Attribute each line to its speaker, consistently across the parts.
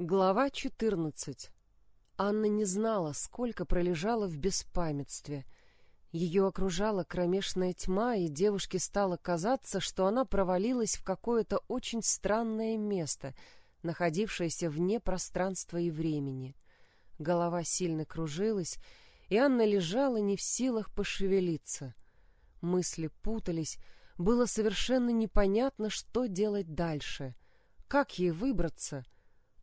Speaker 1: Глава 14. Анна не знала, сколько пролежала в беспамятстве. Ее окружала кромешная тьма, и девушке стало казаться, что она провалилась в какое-то очень странное место, находившееся вне пространства и времени. Голова сильно кружилась, и Анна лежала не в силах пошевелиться. Мысли путались, было совершенно непонятно, что делать дальше. Как ей выбраться —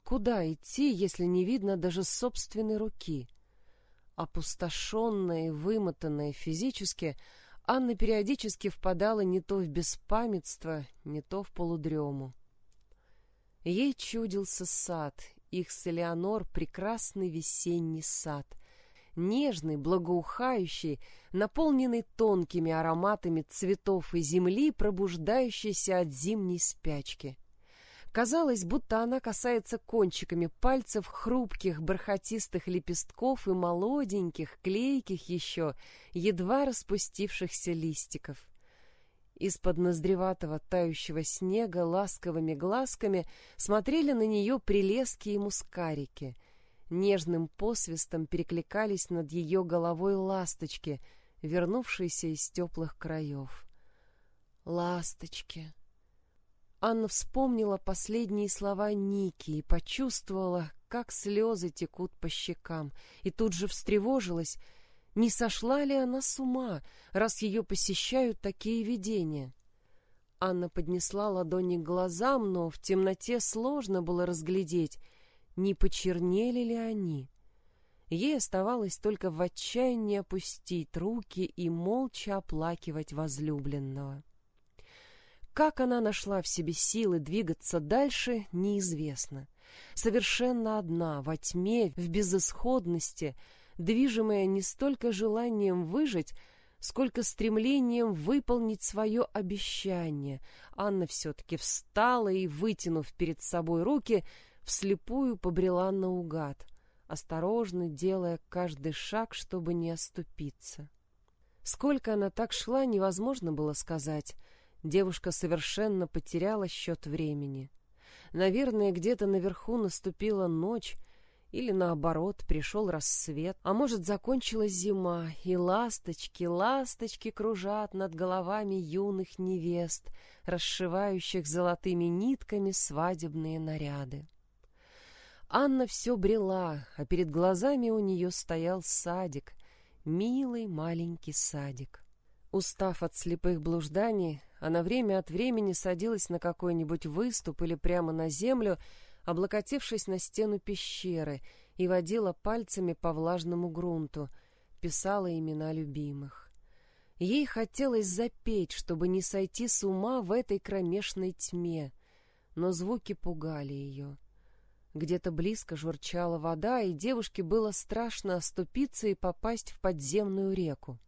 Speaker 1: Куда идти, если не видно даже собственной руки? Опустошенная и вымотанная физически, Анна периодически впадала не то в беспамятство, не то в полудрему. Ей чудился сад, их с Элеонор прекрасный весенний сад, нежный, благоухающий, наполненный тонкими ароматами цветов и земли, пробуждающийся от зимней спячки. Казалось, будто она касается кончиками пальцев хрупких бархатистых лепестков и молоденьких, клейких еще, едва распустившихся листиков. Из-под ноздреватого тающего снега ласковыми глазками смотрели на нее прелески и мускарики. Нежным посвистом перекликались над ее головой ласточки, вернувшиеся из теплых краев. «Ласточки!» Анна вспомнила последние слова Ники и почувствовала, как слезы текут по щекам, и тут же встревожилась, не сошла ли она с ума, раз ее посещают такие видения. Анна поднесла ладони к глазам, но в темноте сложно было разглядеть, не почернели ли они. Ей оставалось только в отчаянии опустить руки и молча оплакивать возлюбленного. Как она нашла в себе силы двигаться дальше, неизвестно. Совершенно одна, во тьме, в безысходности, движимая не столько желанием выжить, сколько стремлением выполнить свое обещание. Анна все-таки встала и, вытянув перед собой руки, вслепую побрела наугад, осторожно делая каждый шаг, чтобы не оступиться. Сколько она так шла, невозможно было сказать — Девушка совершенно потеряла счет времени. Наверное, где-то наверху наступила ночь, или наоборот, пришел рассвет, а может, закончилась зима, и ласточки, ласточки кружат над головами юных невест, расшивающих золотыми нитками свадебные наряды. Анна все брела, а перед глазами у нее стоял садик, милый маленький садик. Устав от слепых блужданий, она время от времени садилась на какой-нибудь выступ или прямо на землю, облокотившись на стену пещеры, и водила пальцами по влажному грунту, писала имена любимых. Ей хотелось запеть, чтобы не сойти с ума в этой кромешной тьме, но звуки пугали ее. Где-то близко журчала вода, и девушке было страшно оступиться и попасть в подземную реку.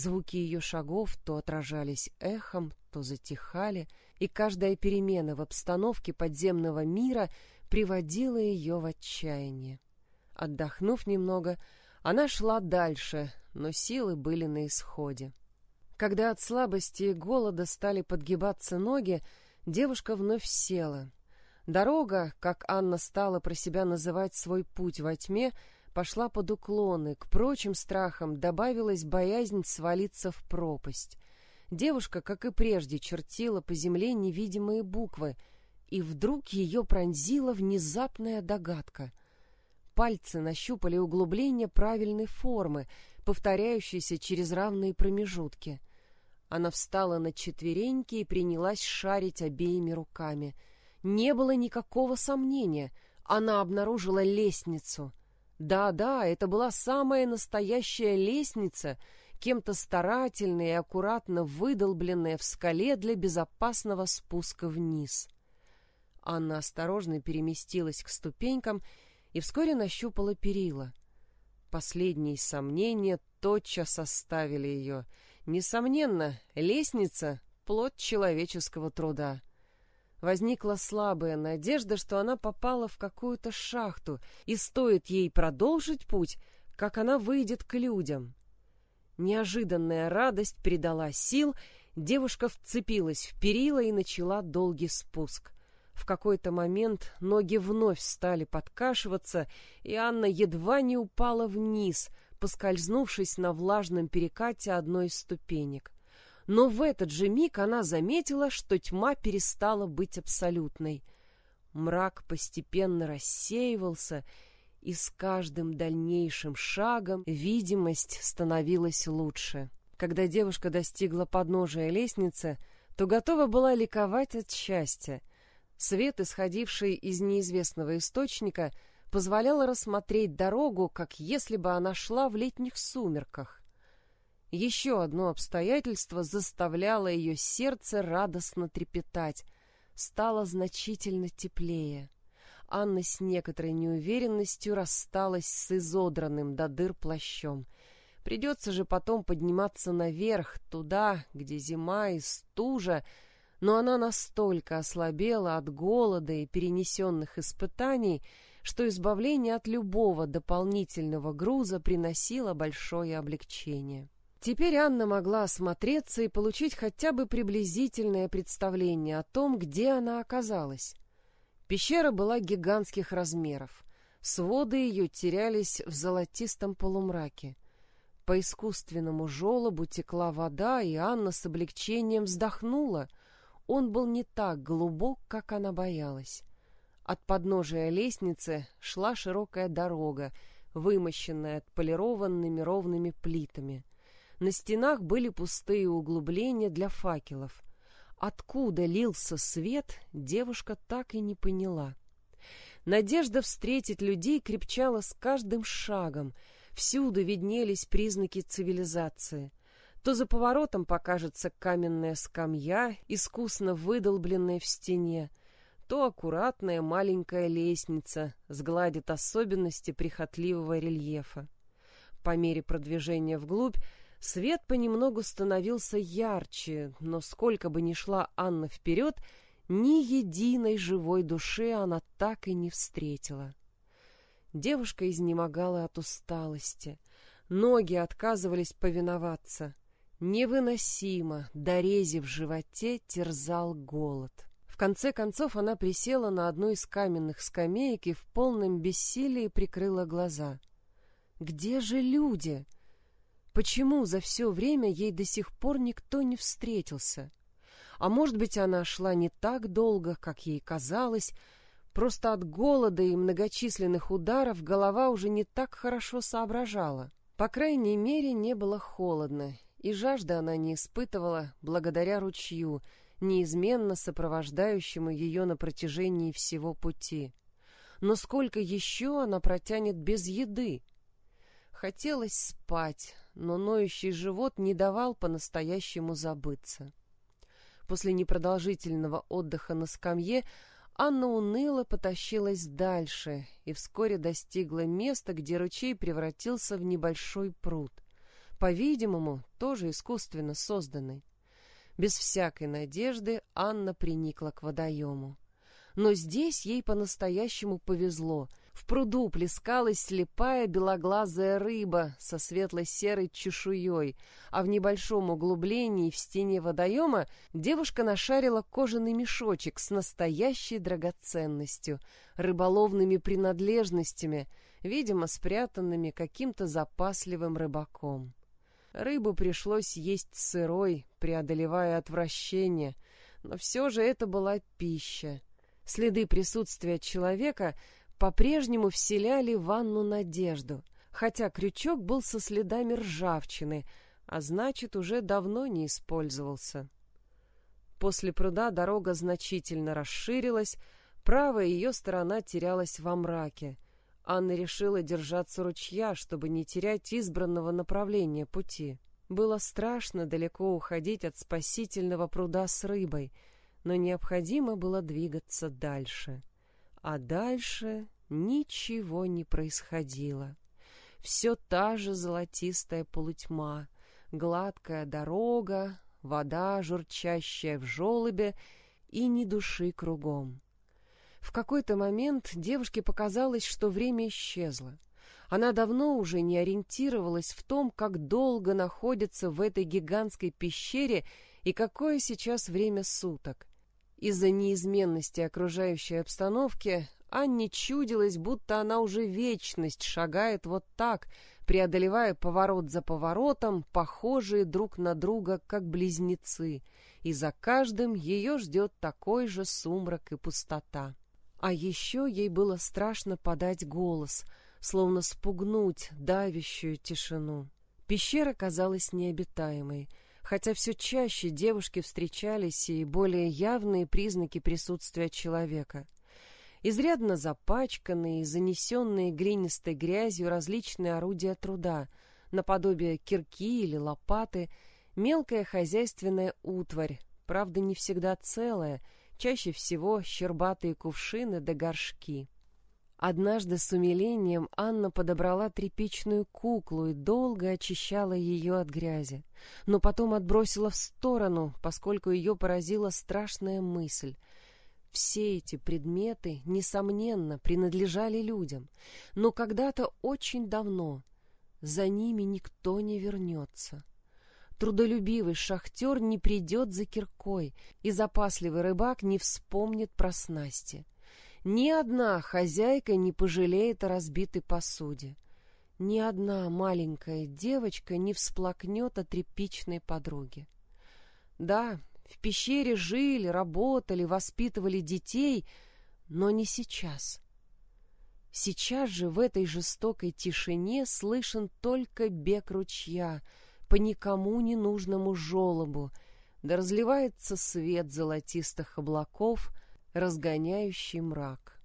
Speaker 1: Звуки ее шагов то отражались эхом, то затихали, и каждая перемена в обстановке подземного мира приводила ее в отчаяние. Отдохнув немного, она шла дальше, но силы были на исходе. Когда от слабости и голода стали подгибаться ноги, девушка вновь села. Дорога, как Анна стала про себя называть свой путь во тьме, — пошла под уклоны, к прочим страхам добавилась боязнь свалиться в пропасть. Девушка, как и прежде, чертила по земле невидимые буквы, и вдруг ее пронзила внезапная догадка. Пальцы нащупали углубление правильной формы, повторяющейся через равные промежутки. Она встала на четвереньки и принялась шарить обеими руками. Не было никакого сомнения. Она обнаружила лестницу — да-да, это была самая настоящая лестница, кем-то старательно и аккуратно выдолбленная в скале для безопасного спуска вниз. Анна осторожно переместилась к ступенькам и вскоре нащупала перила. Последние сомнения тотчас оставили ее. Несомненно, лестница — плод человеческого труда. Возникла слабая надежда, что она попала в какую-то шахту, и стоит ей продолжить путь, как она выйдет к людям. Неожиданная радость придала сил, девушка вцепилась в перила и начала долгий спуск. В какой-то момент ноги вновь стали подкашиваться, и Анна едва не упала вниз, поскользнувшись на влажном перекате одной из ступенек. Но в этот же миг она заметила, что тьма перестала быть абсолютной. Мрак постепенно рассеивался, и с каждым дальнейшим шагом видимость становилась лучше. Когда девушка достигла подножия лестницы, то готова была ликовать от счастья. Свет, исходивший из неизвестного источника, позволял рассмотреть дорогу, как если бы она шла в летних сумерках. Еще одно обстоятельство заставляло ее сердце радостно трепетать. Стало значительно теплее. Анна с некоторой неуверенностью рассталась с изодранным до дыр плащом. Придется же потом подниматься наверх, туда, где зима и стужа, но она настолько ослабела от голода и перенесенных испытаний, что избавление от любого дополнительного груза приносило большое облегчение. Теперь Анна могла осмотреться и получить хотя бы приблизительное представление о том, где она оказалась. Пещера была гигантских размеров. Своды ее терялись в золотистом полумраке. По искусственному желобу текла вода, и Анна с облегчением вздохнула. Он был не так глубок, как она боялась. От подножия лестницы шла широкая дорога, вымощенная отполированными ровными плитами. На стенах были пустые углубления для факелов. Откуда лился свет, девушка так и не поняла. Надежда встретить людей крепчала с каждым шагом. Всюду виднелись признаки цивилизации. То за поворотом покажется каменная скамья, искусно выдолбленная в стене, то аккуратная маленькая лестница сгладит особенности прихотливого рельефа. По мере продвижения вглубь Свет понемногу становился ярче, но сколько бы ни шла Анна вперед, ни единой живой души она так и не встретила. Девушка изнемогала от усталости. Ноги отказывались повиноваться. Невыносимо, дорези в животе, терзал голод. В конце концов она присела на одну из каменных скамеек и в полном бессилии прикрыла глаза. «Где же люди?» Почему за все время ей до сих пор никто не встретился? А может быть, она шла не так долго, как ей казалось, просто от голода и многочисленных ударов голова уже не так хорошо соображала. По крайней мере, не было холодно, и жажда она не испытывала благодаря ручью, неизменно сопровождающему ее на протяжении всего пути. Но сколько еще она протянет без еды? Хотелось спать, но ноющий живот не давал по-настоящему забыться. После непродолжительного отдыха на скамье Анна уныло потащилась дальше и вскоре достигла места, где ручей превратился в небольшой пруд, по-видимому, тоже искусственно созданный. Без всякой надежды Анна приникла к водоему. Но здесь ей по-настоящему повезло — в пруду плескалась слепая белоглазая рыба со светло-серой чешуей, а в небольшом углублении в стене водоема девушка нашарила кожаный мешочек с настоящей драгоценностью, рыболовными принадлежностями, видимо, спрятанными каким-то запасливым рыбаком. Рыбу пришлось есть сырой, преодолевая отвращение, но все же это была пища. Следы присутствия человека — по-прежнему вселяли в Анну надежду, хотя крючок был со следами ржавчины, а значит, уже давно не использовался. После пруда дорога значительно расширилась, правая ее сторона терялась во мраке. Анна решила держаться ручья, чтобы не терять избранного направления пути. Было страшно далеко уходить от спасительного пруда с рыбой, но необходимо было двигаться дальше. А дальше ничего не происходило. Все та же золотистая полутьма, гладкая дорога, вода, журчащая в желобе и ни души кругом. В какой-то момент девушке показалось, что время исчезло. Она давно уже не ориентировалась в том, как долго находится в этой гигантской пещере и какое сейчас время суток. Из-за неизменности окружающей обстановки Анне чудилось, будто она уже вечность шагает вот так, преодолевая поворот за поворотом, похожие друг на друга, как близнецы, и за каждым ее ждет такой же сумрак и пустота. А еще ей было страшно подать голос, словно спугнуть давящую тишину. Пещера казалась необитаемой, хотя все чаще девушки встречались и более явные признаки присутствия человека. Изрядно запачканные и занесенные глинистой грязью различные орудия труда, наподобие кирки или лопаты, мелкая хозяйственная утварь, правда не всегда целая, чаще всего щербатые кувшины да горшки. Однажды с умилением Анна подобрала тряпичную куклу и долго очищала ее от грязи, но потом отбросила в сторону, поскольку ее поразила страшная мысль. Все эти предметы, несомненно, принадлежали людям, но когда-то очень давно за ними никто не вернется. Трудолюбивый шахтер не придет за киркой, и запасливый рыбак не вспомнит про снасти. Ни одна хозяйка не пожалеет о разбитой посуде. Ни одна маленькая девочка не всплакнет о тряпичной подруге. Да, в пещере жили, работали, воспитывали детей, но не сейчас. Сейчас же в этой жестокой тишине слышен только бег ручья — по никому не нужному желобу, да разливается свет золотистых облаков, разгоняющий мрак.